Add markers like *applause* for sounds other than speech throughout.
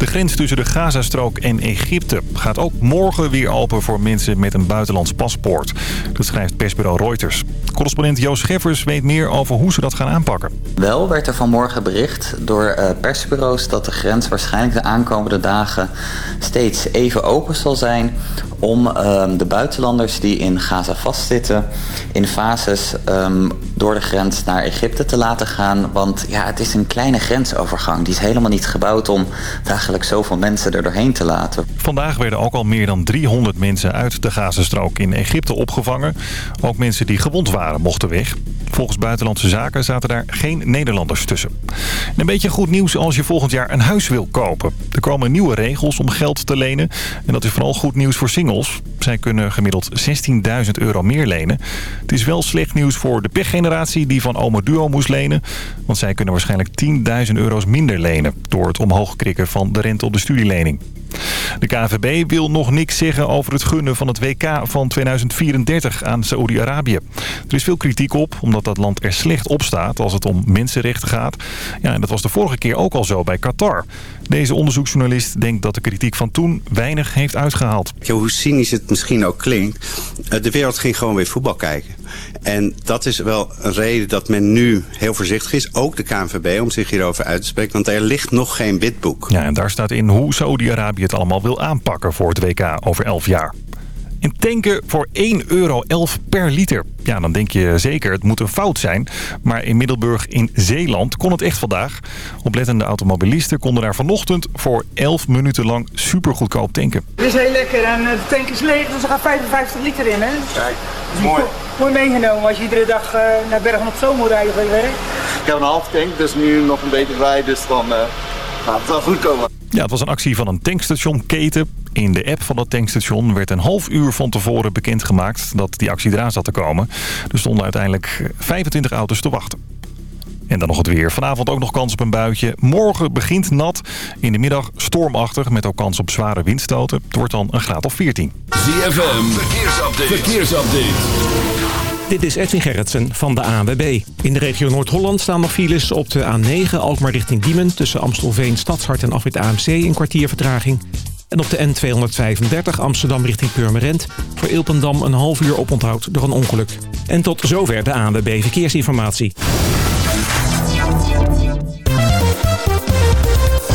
De grens tussen de Gazastrook en Egypte gaat ook morgen weer open voor mensen met een buitenlands paspoort. Dat schrijft persbureau Reuters. Correspondent Joost Scheffers weet meer over hoe ze dat gaan aanpakken. Wel werd er vanmorgen bericht door uh, persbureaus dat de grens waarschijnlijk de aankomende dagen steeds even open zal zijn om um, de buitenlanders die in Gaza vastzitten in fases um, door de grens naar Egypte te laten gaan. Want ja, het is een kleine grensovergang. Die is helemaal niet gebouwd om dagelijks zoveel mensen er doorheen te laten. Vandaag werden ook al meer dan 300 mensen uit de Gazastrook in Egypte opgevangen. Ook mensen die gewond waren mochten weg. Volgens Buitenlandse Zaken zaten daar geen Nederlanders tussen. een beetje goed nieuws als je volgend jaar een huis wil kopen. Er komen nieuwe regels om geld te lenen. En dat is vooral goed nieuws voor singles. Zij kunnen gemiddeld 16.000 euro meer lenen. Het is wel slecht nieuws voor de pechgeneratie die van Ome Duo moest lenen. Want zij kunnen waarschijnlijk 10.000 euro's minder lenen... door het omhoog krikken van de rente op de studielening. De KVB wil nog niks zeggen over het gunnen van het WK van 2034 aan Saoedi-Arabië. Er is veel kritiek op, omdat dat land er slecht op staat als het om mensenrechten gaat. Ja, en dat was de vorige keer ook al zo bij Qatar. Deze onderzoeksjournalist denkt dat de kritiek van toen weinig heeft uitgehaald. Ja, hoe cynisch het misschien ook klinkt, eh, de wereld ging gewoon weer voetbal kijken. En dat is wel een reden dat men nu heel voorzichtig is, ook de KNVB, om zich hierover uit te spreken. Want er ligt nog geen witboek. Ja, en daar staat in hoe Saudi-Arabië het allemaal wil aanpakken voor het WK over 11 jaar. En tanken voor 1,11 euro per liter. Ja, dan denk je zeker, het moet een fout zijn. Maar in Middelburg in Zeeland kon het echt vandaag. Oplettende automobilisten konden daar vanochtend voor 11 minuten lang supergoedkoop tanken. Het is heel lekker en de tank is leeg, dus er gaat 55 liter in. Hè? Kijk, is mooi. Mooi meegenomen als je iedere dag uh, naar Bergen op Zoom moet rijden voor je werk. Ik heb een half tank, dus nu nog een beetje bij, dus dan uh, gaat het wel goed komen. Ja, het was een actie van een tankstation Keten. In de app van dat tankstation werd een half uur van tevoren bekendgemaakt dat die actie eraan zat te komen. Er stonden uiteindelijk 25 auto's te wachten. En dan nog het weer. Vanavond ook nog kans op een buitje. Morgen begint nat. In de middag stormachtig met ook kans op zware windstoten. Het wordt dan een graad of 14. ZFM, verkeersupdate. verkeersupdate. Dit is Edwin Gerritsen van de ANWB. In de regio Noord-Holland staan nog files op de A9 Alkmaar richting Diemen... tussen Amstelveen, Stadshart en Afrit AMC een kwartier vertraging. En op de N235 Amsterdam richting Purmerend... voor Ilpendam een half uur oponthoud door een ongeluk. En tot zover de ANWB Verkeersinformatie.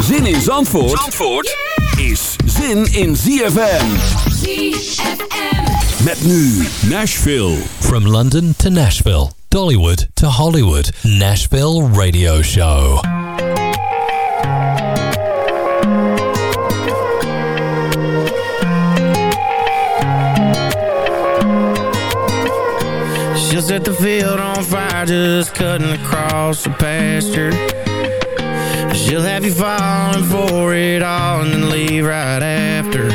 Zin in Zandvoort, Zandvoort is zin in ZFM. ZFM. Met nu Nashville. From London to Nashville. Dollywood to Hollywood. Nashville Radio Show. She'll set the field on fire just cutting across the pasture She'll have you falling for it all and then leave right after?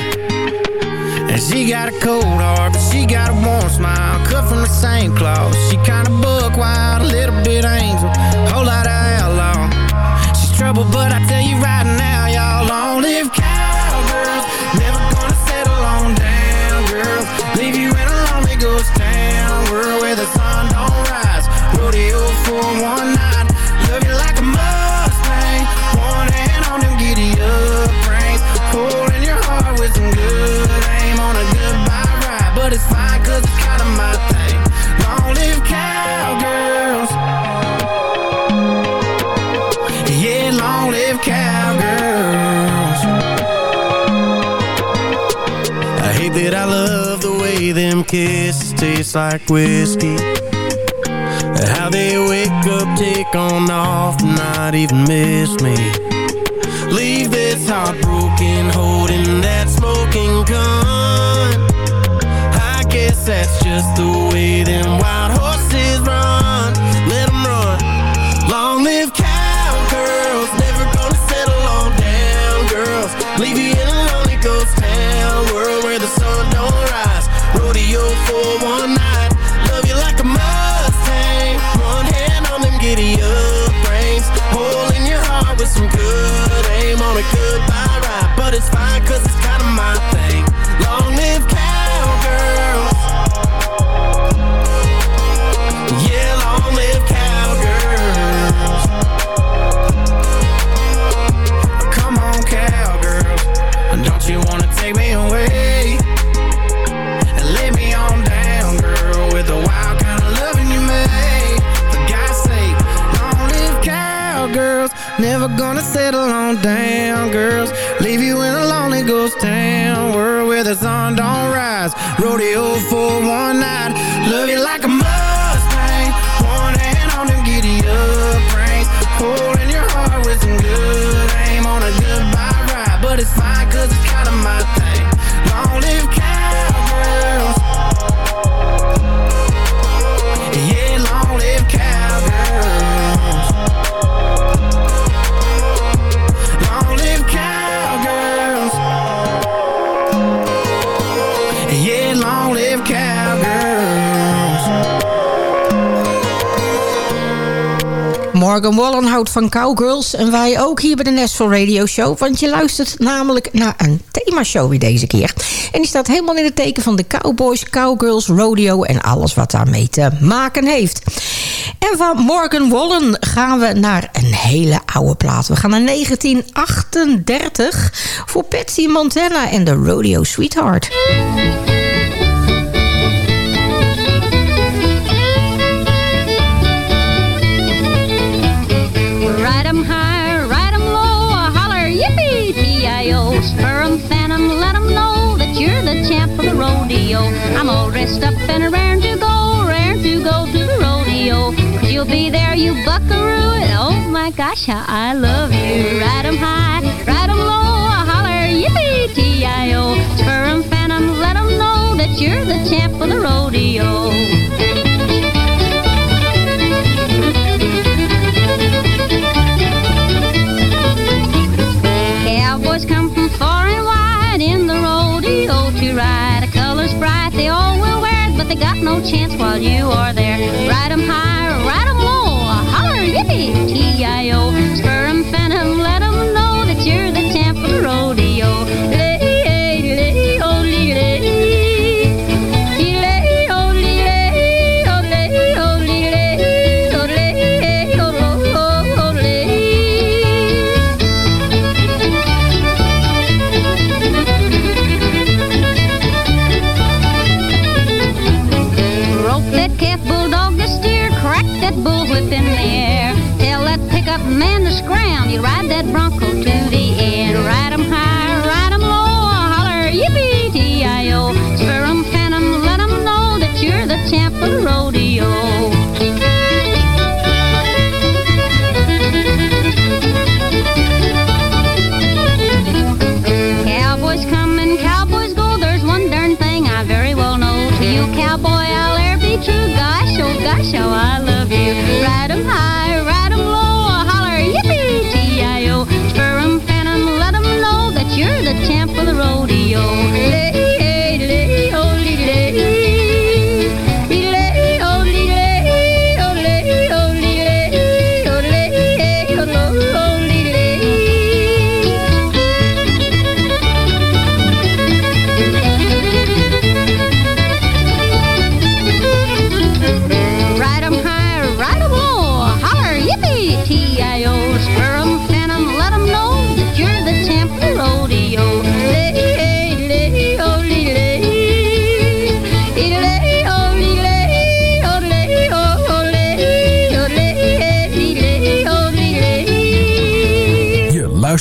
And she got a cold heart, but she got a warm smile Cut from the same cloth. She kinda buck wild, a little bit angel Whole lot of outlaw. She's trouble, but I tell you right now Y'all long live cowgirls. Never gonna settle on down, girls. Leave you in a lonely ghost town World where the sun don't rise. Rodeo for one night But it's fine cause it's kinda my thing. Long live cowgirls. Yeah, long live cowgirls. I hate that I love the way them kisses taste like whiskey. How they wake up, take on off, not even miss me. Leave this heartbroken, holding that smoking gun that's just the way them wild horses run. Let them run. Long live cowgirls, never gonna settle on down girls. Leave you Morgan Wallen houdt van cowgirls en wij ook hier bij de Nashville Radio Show. Want je luistert namelijk naar een themashow weer deze keer. En die staat helemaal in het teken van de cowboys, cowgirls, rodeo en alles wat daarmee te maken heeft. En van Morgan Wallen gaan we naar een hele oude plaat. We gaan naar 1938 voor Patsy Montana en de Rodeo Sweetheart. dressed up and around to go, around to go to the rodeo. Cause you'll be there, you buckaroo. And oh my gosh, how I love you. Ride 'em high, ride 'em low, I holler, yippee, T-I-O. Spur 'em, fan 'em, let 'em know that you're the champ of the rodeo. no chance while you are there.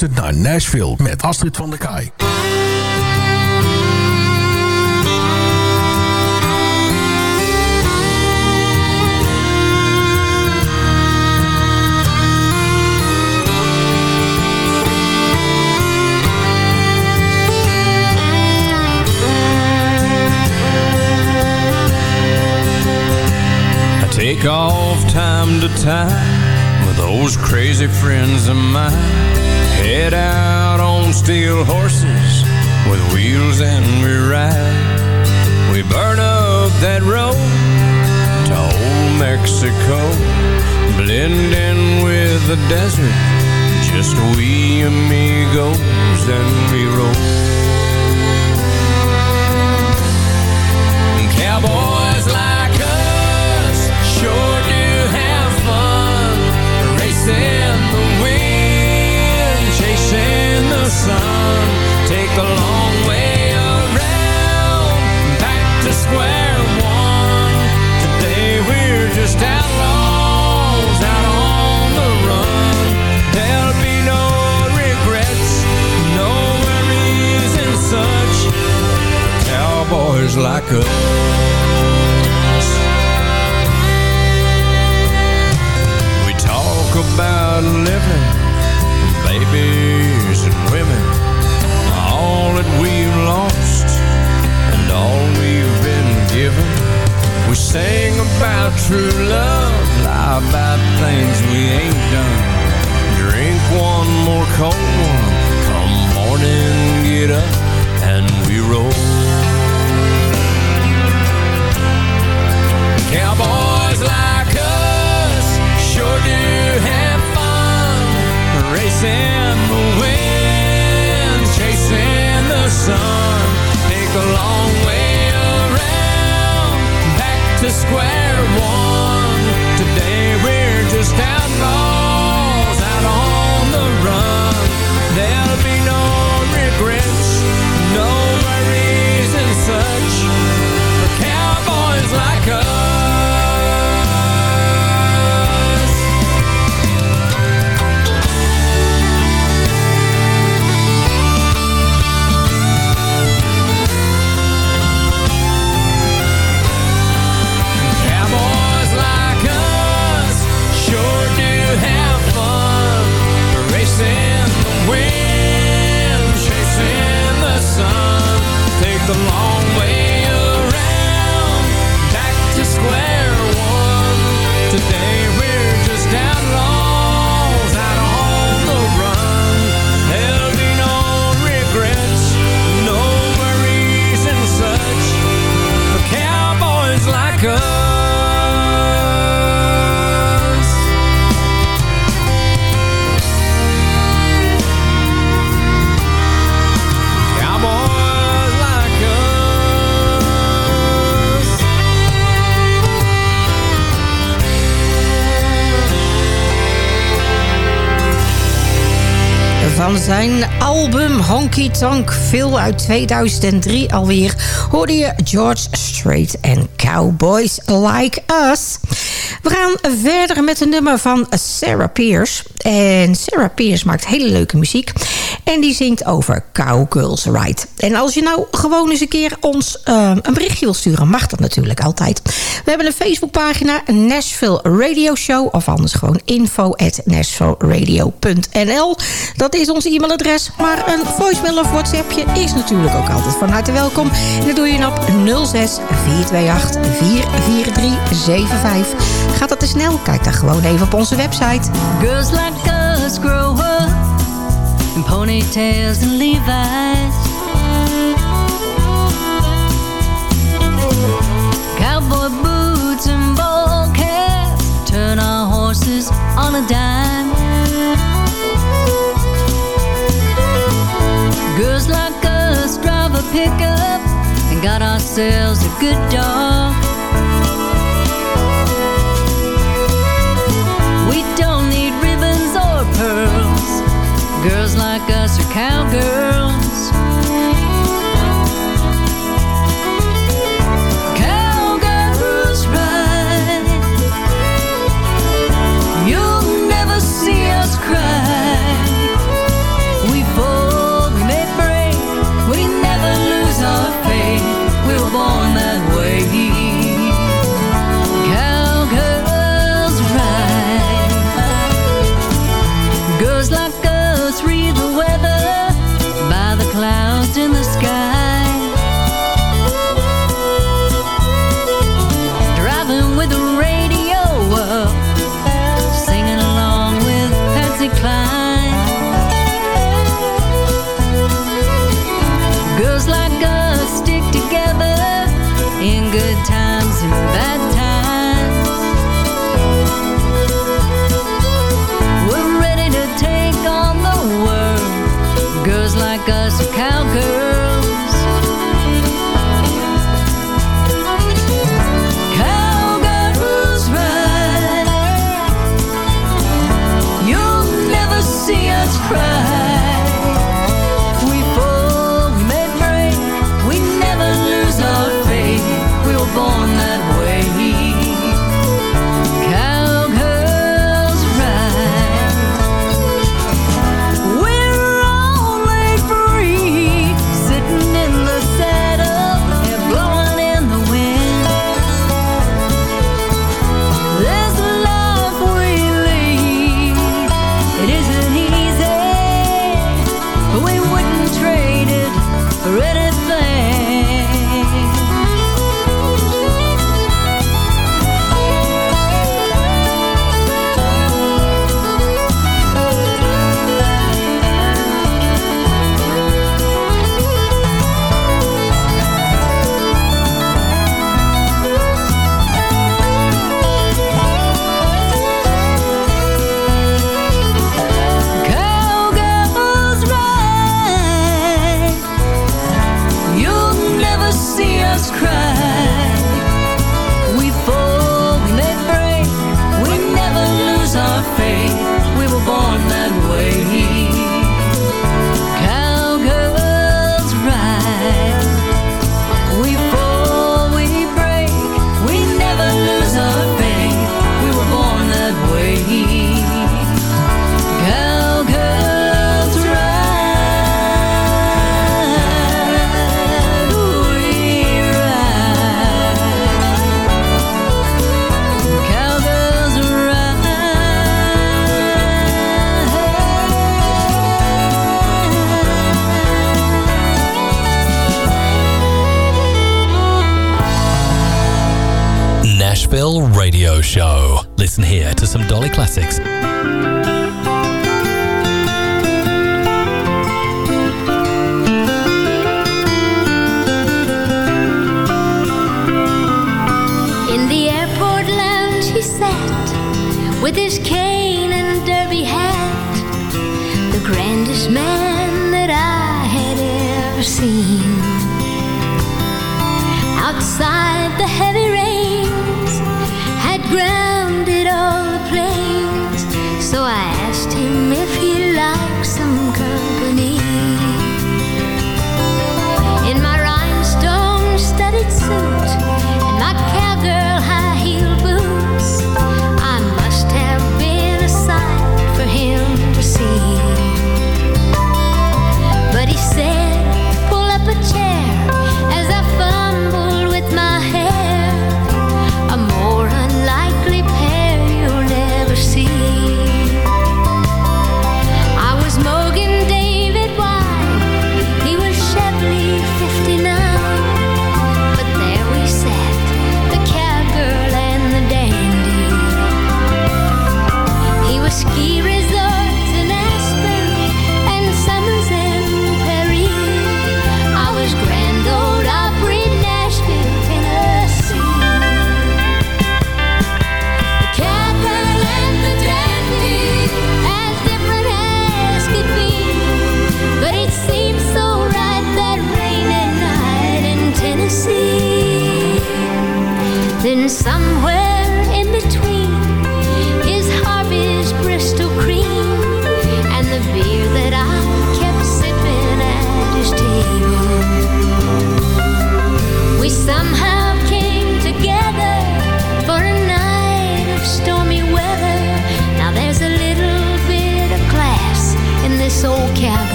luistert naar Nashville met Astrid van der Kaai. take off time to time with those crazy friends of mine head out on steel horses with wheels and we ride. We burn up that road to old Mexico, blend in with the desert, just we amigos and we roll. Sun. Take the long way around, back to square one. Today we're just outlaws out on the run. There'll be no regrets, no worries and such. Cowboys like us. We talk about living, babies and women, all that we've lost and all we've been given. We sing about true love, lie about things we ain't done. Album Honky Tonk, veel uit 2003 alweer, hoorde je George Strait en Cowboys Like Us. We gaan verder met een nummer van Sarah Pierce. En Sarah Pierce maakt hele leuke muziek. En die zingt over Cowgirls Ride. En als je nou gewoon eens een keer ons eh, een berichtje wil sturen, mag dat natuurlijk altijd. We hebben een Facebookpagina, Nashville Radio Show. Of anders gewoon info at. Dat is ons e-mailadres. Maar een voicemail of WhatsAppje is natuurlijk ook altijd van harte welkom. En dat doe je op 06 428 44375. Gaat dat te snel? Kijk dan gewoon even op onze website. Girls like grow ponytails and Levi's. Cowboy boots and ball caps turn our horses on a dime. Girls like us drive a pickup and got ourselves a good dog. Like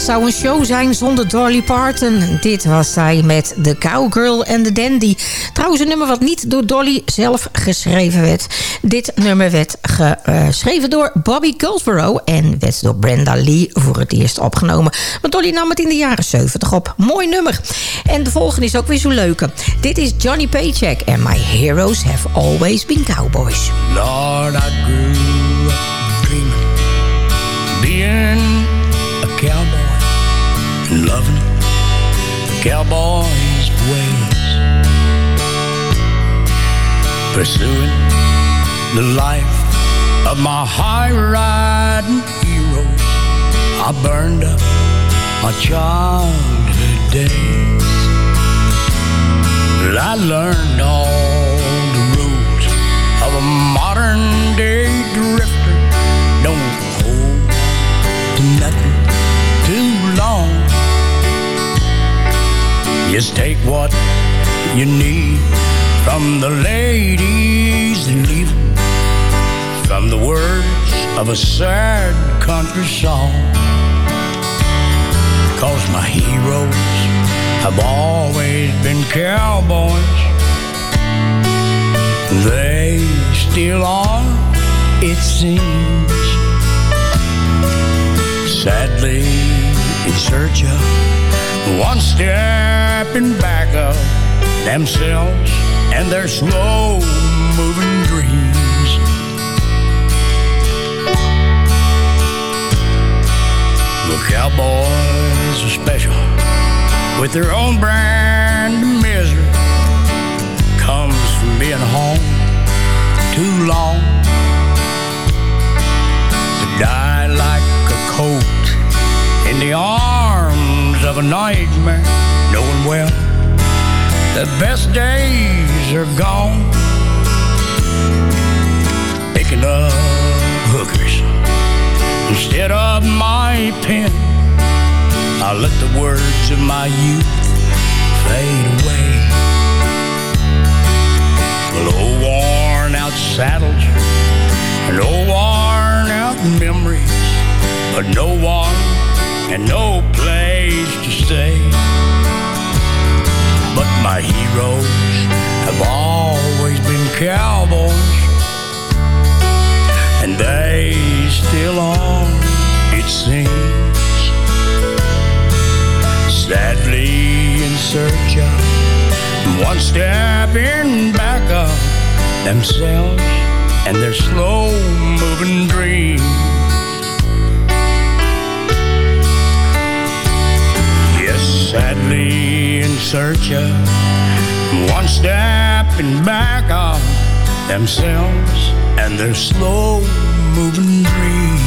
wat zou een show zijn zonder Dolly Parton? Dit was zij met The Cowgirl and the Dandy. Trouwens een nummer wat niet door Dolly zelf geschreven werd. Dit nummer werd geschreven door Bobby Goldsboro... en werd door Brenda Lee voor het eerst opgenomen. Maar Dolly nam het in de jaren 70 op. Mooi nummer. En de volgende is ook weer zo leuke. Dit is Johnny Paycheck en My Heroes Have Always Been Cowboys. Lord, I grew cowboy's ways, pursuing the life of my high riding heroes. I burned up my childhood days. But I learned all Just take what you need from the ladies and leave from the words of a sad country song. Cause my heroes have always been cowboys. They still are, it seems. Sadly, in search of one step in back of themselves and their slow moving dreams. The cowboys are special with their own brand of misery. Comes from being home too long. To die like a colt in the arms of a nightmare, knowing well the best days are gone. Picking up hookers instead of my pen. I let the words of my youth fade away. Well, old worn out saddles and old worn out memories, but no one and no to stay. But my heroes have always been cowboys, and they still are, it seems sadly in search of one step in back of themselves and their slow moving dreams. Sadly in search of one step in back of themselves and their slow moving dreams.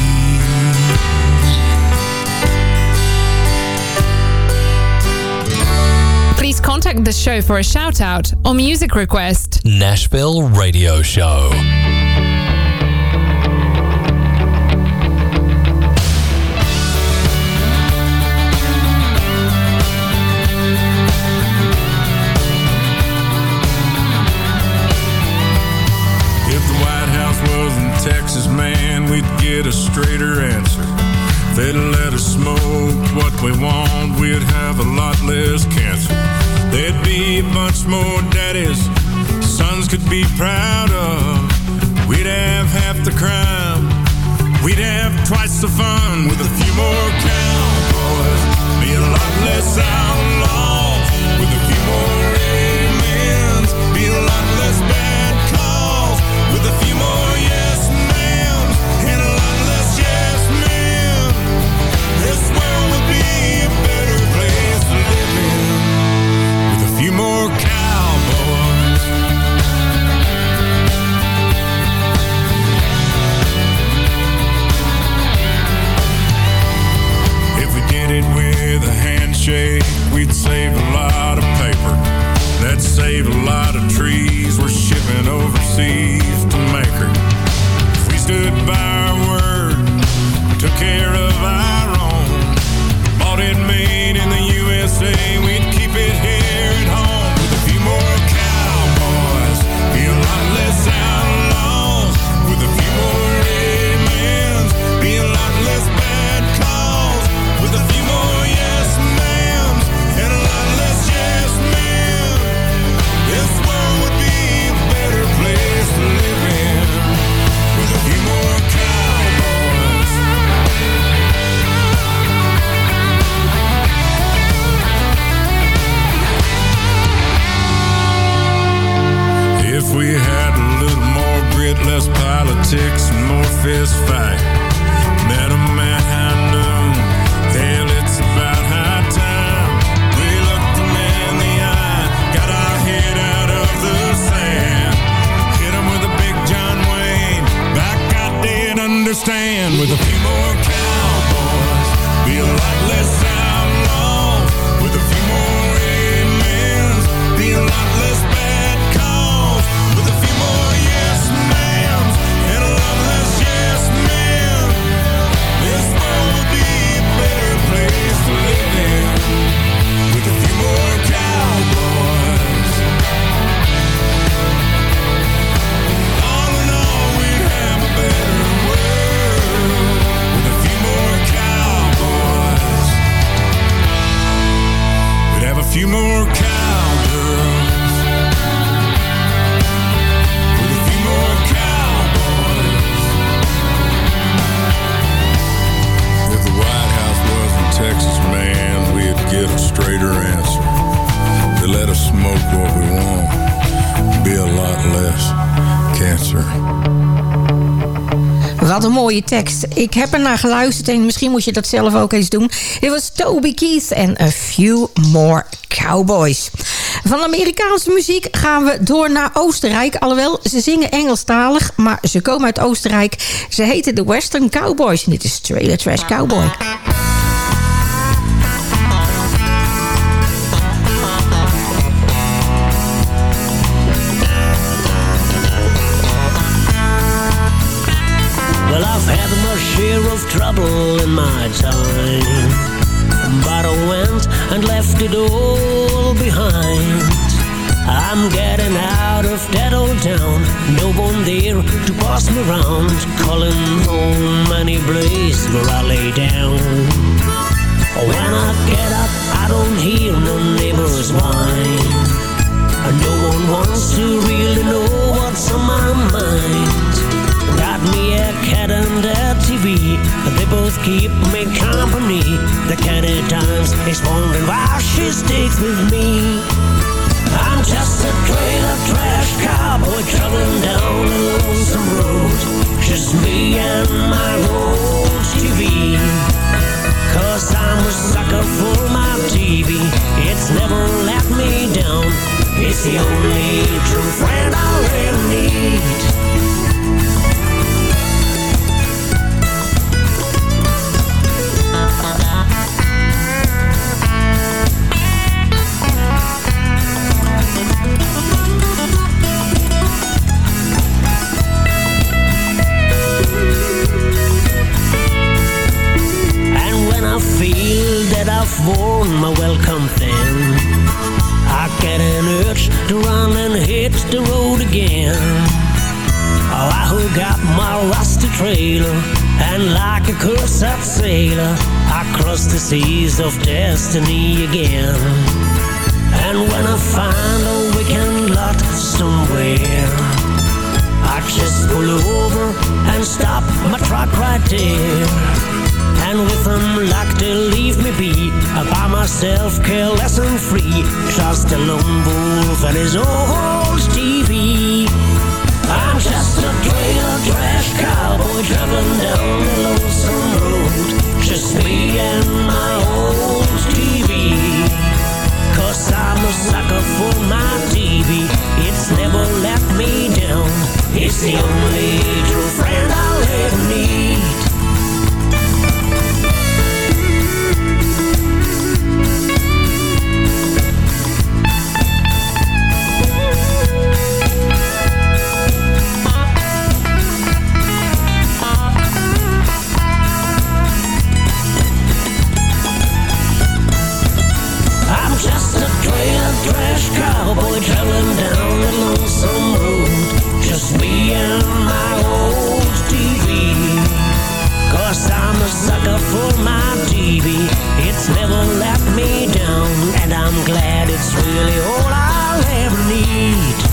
Please contact the show for a shout out or music request. Nashville Radio Show. Straighter answer. They'd let us smoke what we want, we'd have a lot less cancer. There'd be a bunch more daddies sons could be proud of. We'd have half the crime. We'd have twice the fun with a few more cowboys. Be a lot less outlaws with a few more amens. Be a lot less bad a handshake, we'd save a lot of paper. That'd save a lot of trees we're shipping overseas to make her. If we stood by our word, took care of our own, bought it made in the USA, we'd keep it here tekst. Ik heb er naar geluisterd en misschien moet je dat zelf ook eens doen. Dit was Toby Keith en A Few More Cowboys. Van Amerikaanse muziek gaan we door naar Oostenrijk. Alhoewel, ze zingen Engelstalig, maar ze komen uit Oostenrijk. Ze heten de Western Cowboys en dit is Trailer Trash Cowboy. Share of trouble in my time. But I went and left it all behind. I'm getting out of that old town. No one there to pass me round. Calling home any place where I lay down. When I get up, I don't hear no neighbors whine. No one wants to really know what's on my mind. Me a cat and a TV. They both keep me company. The cat at times is wondering why she sticks with me. I'm just a trailer trash cowboy traveling down a lonesome road. Just me and my old TV. Cause I'm a sucker for my TV. It's never let me down. It's the only true friend I'll ever need. Worn my welcome thin, I get an urge to run and hit the road again. Oh, I hook up my rusty trailer, and like a cursed sailor, I cross the seas of destiny again. And when I find a weekend lot somewhere, I just pull over and stop my truck right there. And with them luck to careless and free. Just a lone wolf and his old TV I'm just a trailer trash cowboy Traveling down the lonesome road. Just me and my old TV Cause I'm a sucker for my TV It's never let me down. It's the only true friend I'll ever need trash cowboy traveling down the lonesome road. Just me and my old TV. Cause I'm a sucker for my TV. It's never let me down. And I'm glad it's really all I'll ever need.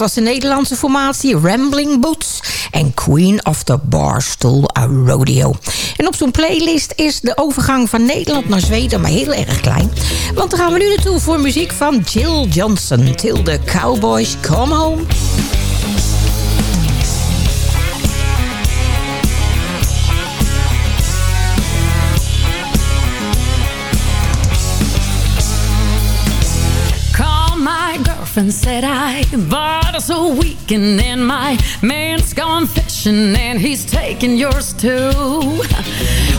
Dat was de Nederlandse formatie Rambling Boots en Queen of the Barstool Rodeo. En op zo'n playlist is de overgang van Nederland naar Zweden maar heel erg klein. Want dan gaan we nu naartoe voor muziek van Jill Johnson. Till the Cowboys Come Home. Said I us a weekend and my man's gone fishing and he's taking yours too. *laughs*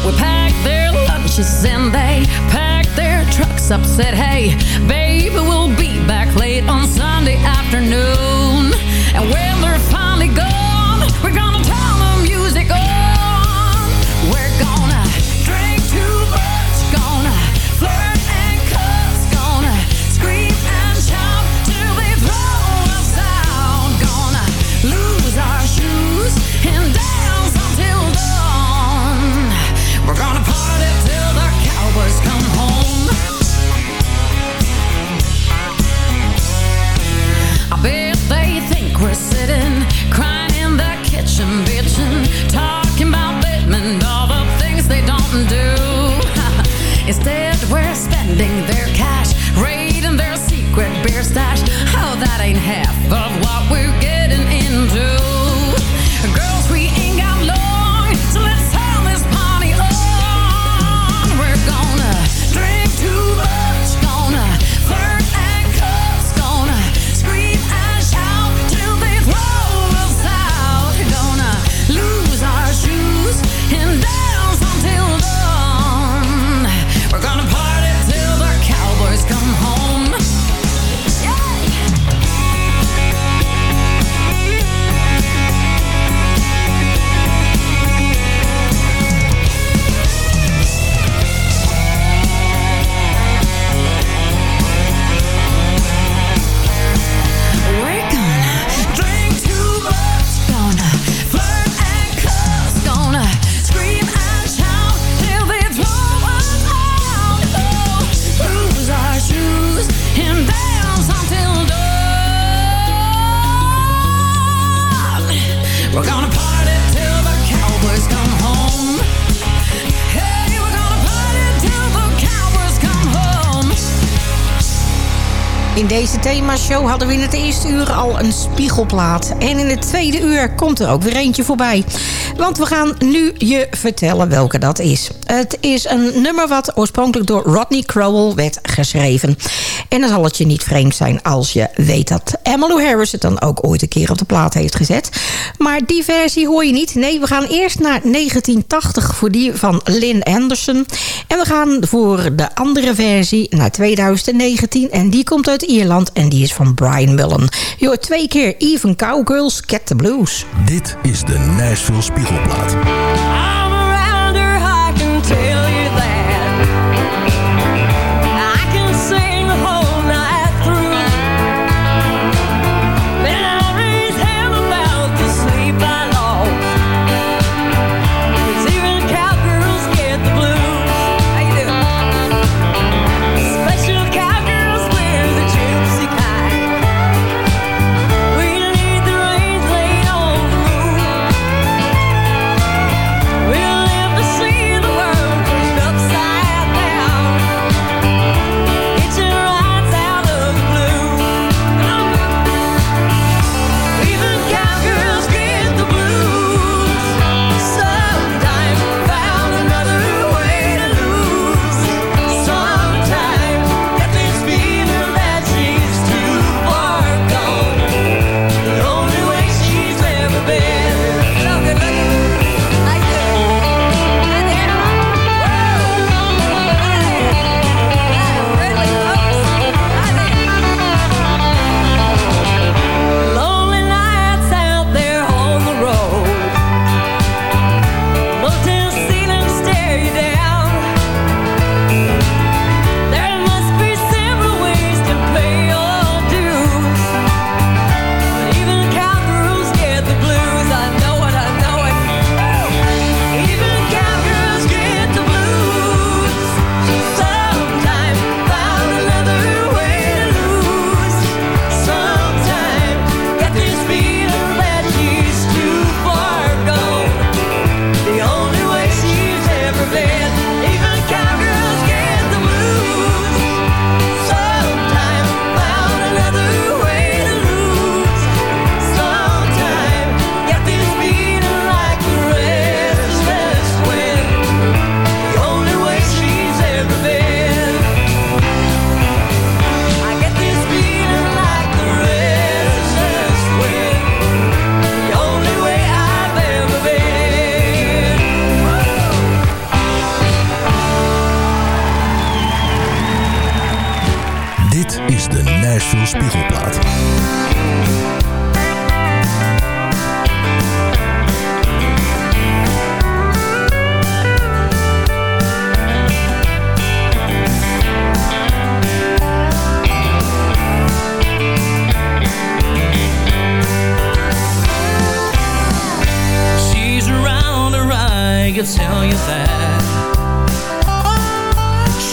We packed their lunches and they packed their trucks up, said, hey, baby, we'll be back late on Sunday afternoon. And when they're ain't half deze themashow hadden we in het eerste uur al een spiegelplaat. En in het tweede uur komt er ook weer eentje voorbij. Want we gaan nu je vertellen welke dat is. Het is een nummer wat oorspronkelijk door Rodney Crowell werd geschreven. En dan zal het je niet vreemd zijn als je weet dat Emmylou Harris het dan ook ooit een keer op de plaat heeft gezet. Maar die versie hoor je niet. Nee, we gaan eerst naar 1980 voor die van Lynn Anderson. En we gaan voor de andere versie naar 2019. En die komt uit Ierland en die is van Brian Mullen. Je twee keer Even Cowgirls, Get the Blues. Dit is de Nashville Spiegelplaat.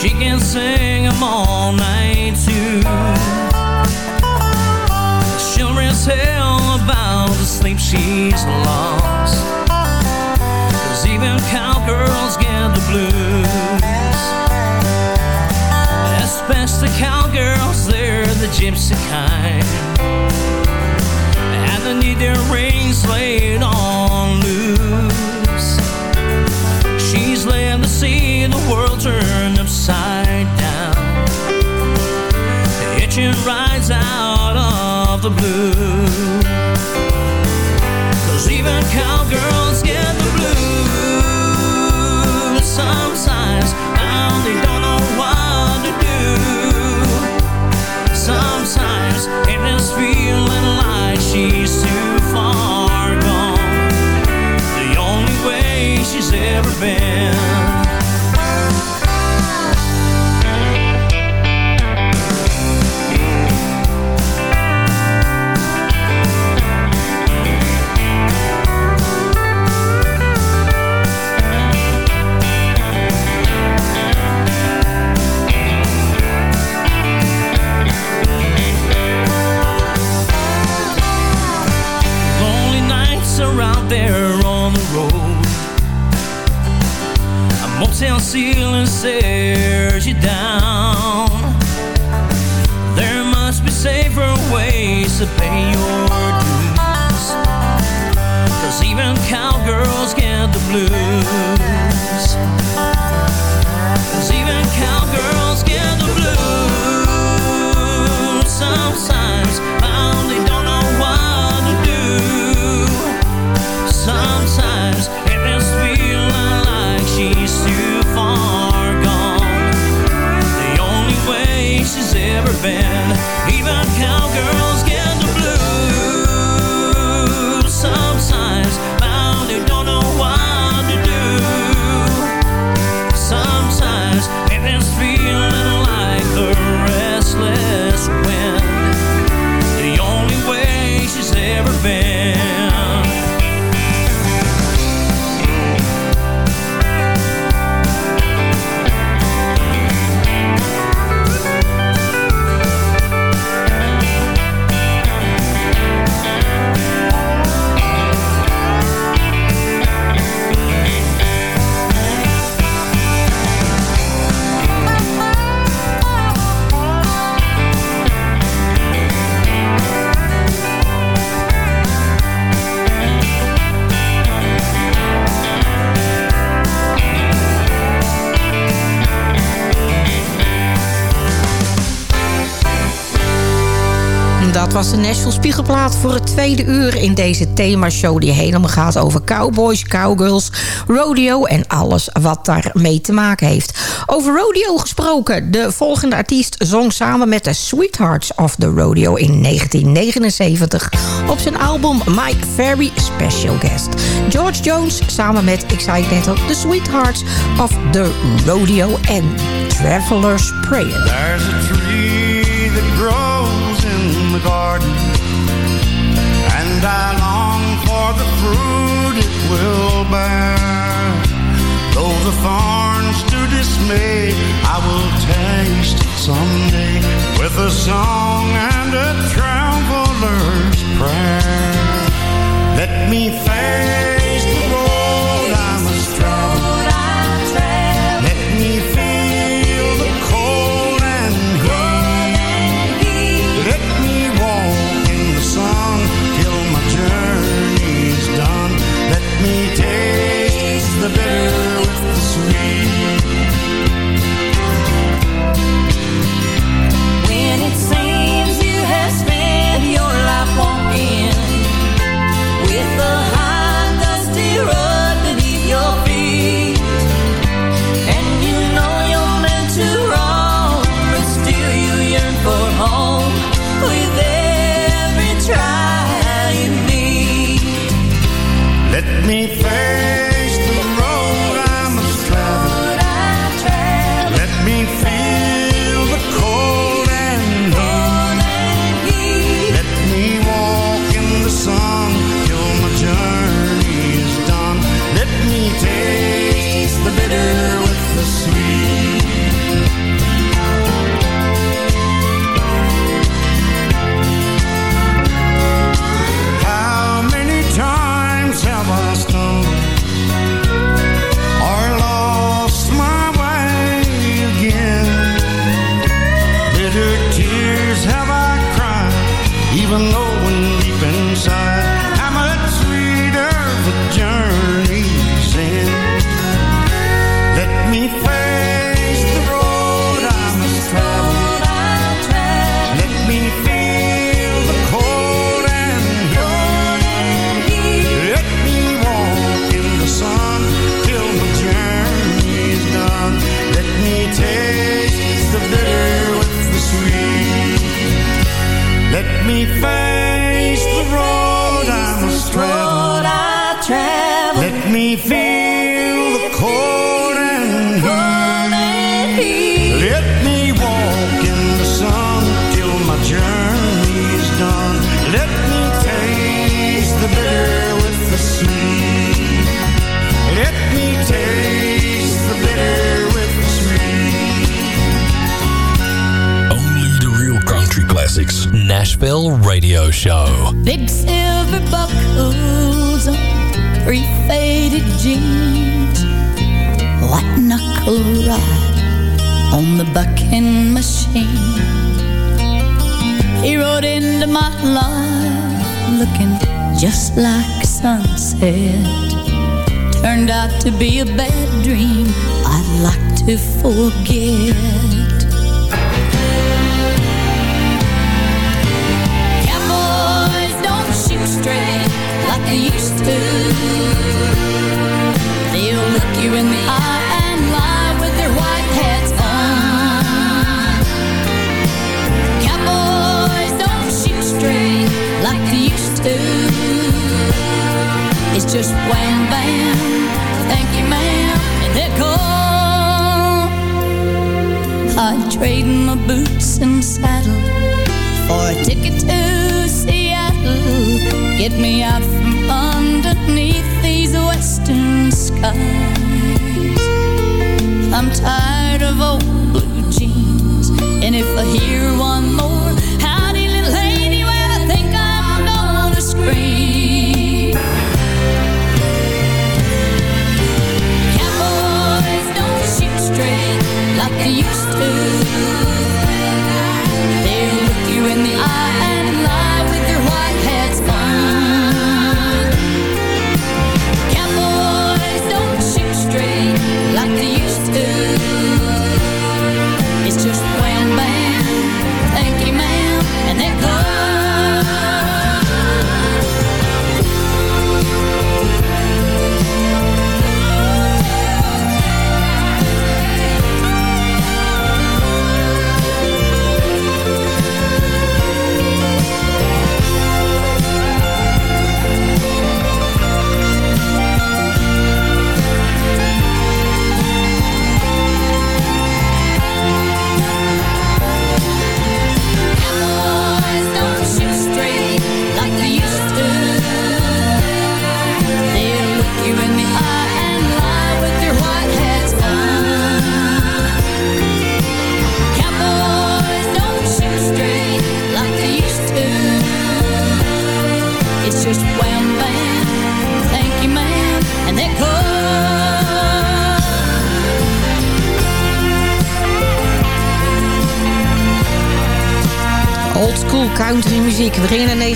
She can sing 'em all night too. She'll tell about the sleep she's lost. Cause even cowgirls get the blues. Especially cowgirls, they're the gypsy kind and they need their reins laid on the blue. Cause even cowgirls get the blues sometimes, and they don't know what to do. Sometimes it is feeling A motel ceiling stares you down. There must be safer ways to pay your dues. Cause even cowgirls get the blues. Tweede uur in deze themashow... die helemaal gaat over cowboys, cowgirls, rodeo en alles wat daarmee te maken heeft. Over rodeo gesproken. De volgende artiest zong samen met de Sweethearts of the Rodeo in 1979... op zijn album My Very Special Guest. George Jones samen met, ik zei het net al, de Sweethearts of the Rodeo en Traveler's Prayer. There's a tree that grows in the garden, and I long for the fruit it will bear. Though the thorns do dismay, I will taste it someday with a song and a traveler's me show. Big silver buckles on three faded jeans. White knuckle ride on the bucking machine. He rode into my life looking just like sunset. Turned out to be a bad dream I'd like to forget. used to. They'll look you in the eye and lie with their white hats on. Cowboys don't shoot straight like they used to. It's just wham bam, thank you ma'am, and they're gone I'd trade my boots and saddle Get me out from underneath these western skies. I'm tired of old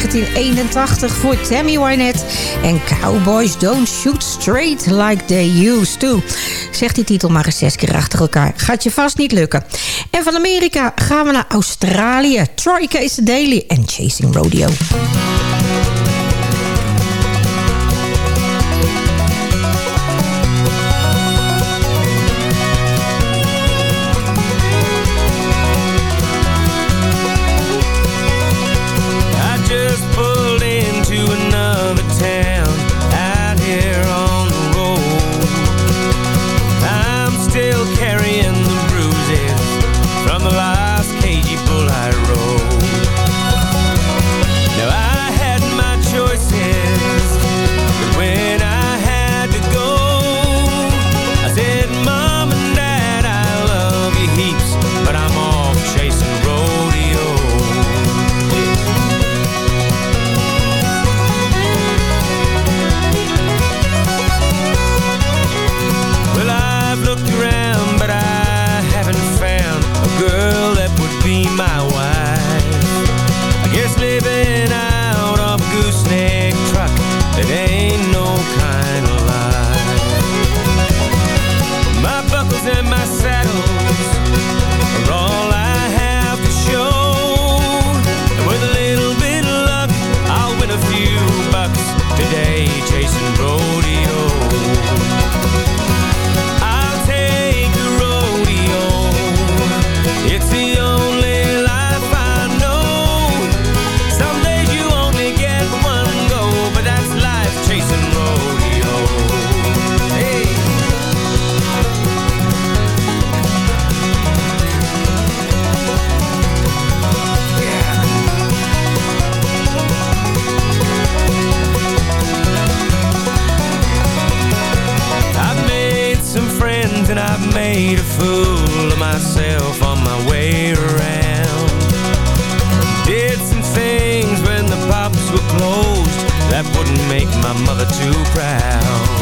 1981 voor Tammy Wynette. En Cowboys Don't Shoot Straight Like They Used To. zegt die titel maar eens zes keer achter elkaar. Gaat je vast niet lukken. En van Amerika gaan we naar Australië. Troika is the Daily en Chasing Rodeo. myself on my way around. Did some things when the pops were closed That wouldn't make my mother too proud.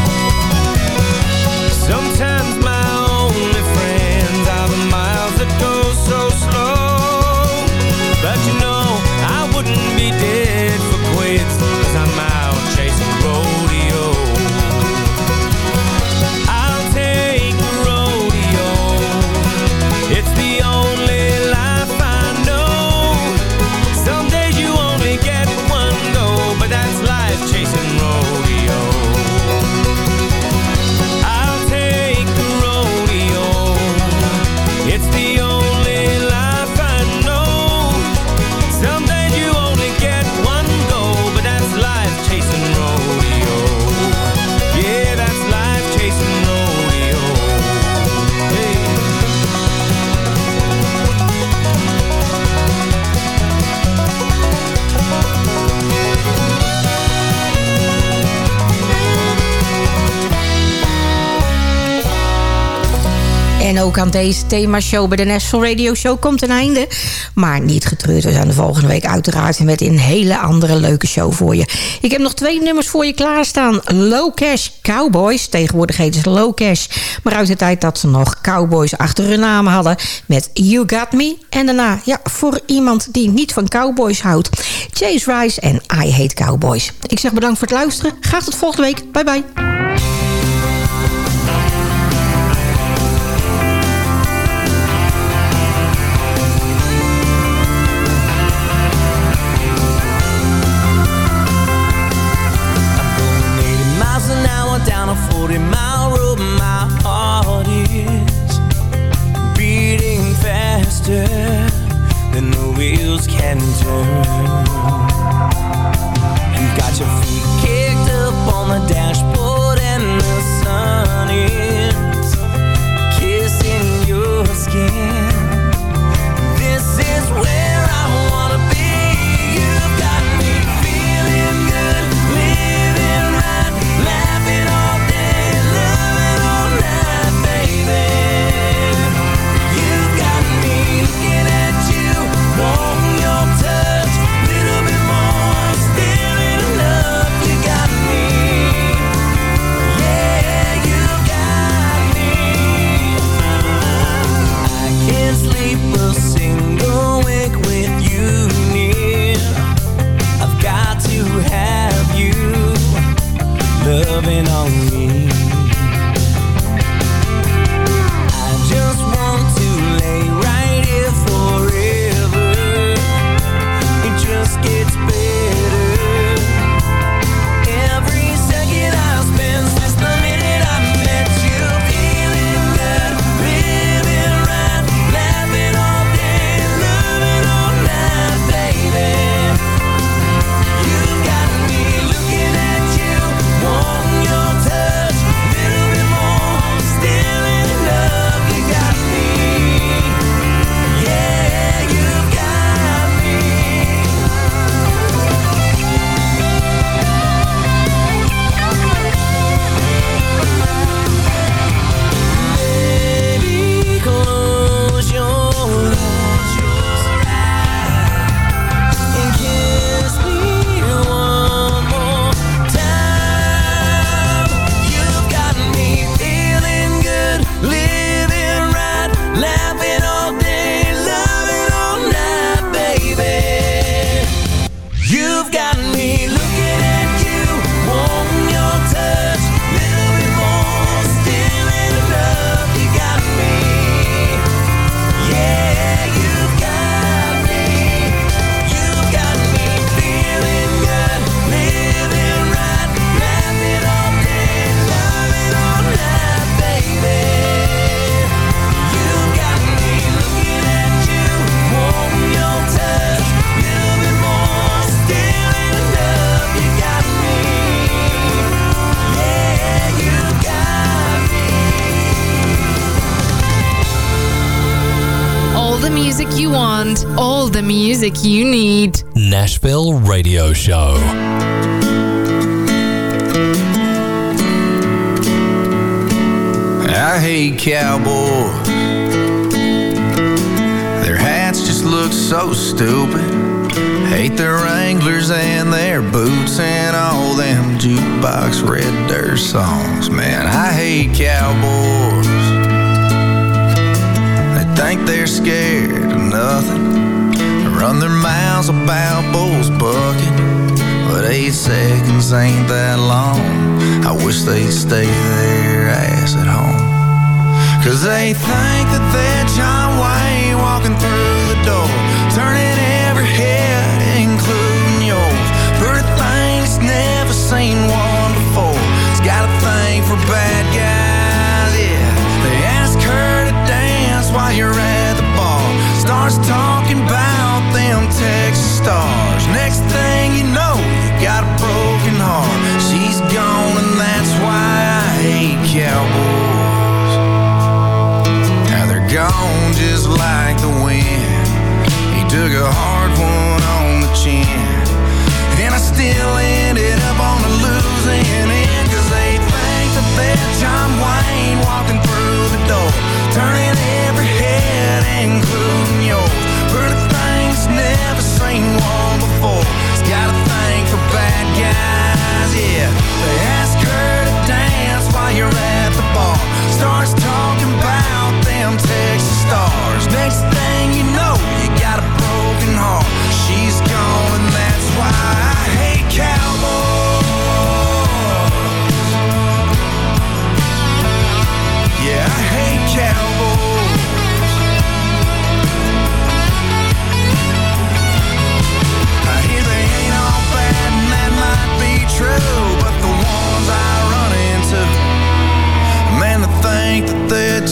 Ook aan deze themashow bij de National Radio Show komt een einde. Maar niet getreurd, we zijn de volgende week uiteraard met een hele andere leuke show voor je. Ik heb nog twee nummers voor je klaarstaan. Low Cash Cowboys, tegenwoordig heet ze Low Cash. Maar uit de tijd dat ze nog Cowboys achter hun naam hadden met You Got Me. En daarna, ja, voor iemand die niet van Cowboys houdt. Chase Rice en I Hate Cowboys. Ik zeg bedankt voor het luisteren. Graag tot volgende week. Bye bye. music you need. Nashville Radio Show. I hate cowboys. Their hats just look so stupid. Hate their Wranglers and their boots and all them jukebox red dirt songs. Man, I hate cowboys. They think they're scared of nothing Run their mouths about bulls bucking. But eight seconds ain't that long. I wish they'd stay their ass at home. Cause they think that they're John Wayne walking through the door, turning every head, including yours. Pretty things never seen one before. It's got a thing for bad guys, yeah. They ask her to dance while you're at the bar. Starts talking about Texas stars. Next thing you know, you got a broken heart. She's gone, and that's why I hate cowboys. Now they're gone just like the wind. He took a hard one on the chin. And I still ended up on the losing end. Cause they think that they're John Wayne walking through the door. Turning every head, including yours. Seen one before. It's got a thing for bad guys, yeah. They ask her to dance while you're at the bar. Starts talking about them Texas stars. Next thing you know,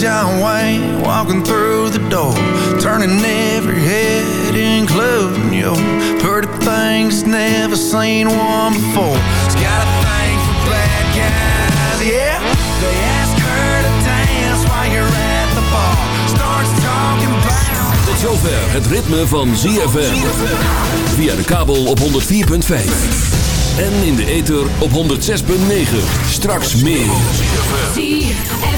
John Wayne walking through the door, turning every head, including you. Pretty things never seen one before. It's got a thing for bad guys, yeah. They ask her to dance while you're at the bar. Starts talking about. Tot zover het ritme van ZFM. Via de kabel op 104.5. En in de ether op 106.9. Straks meer.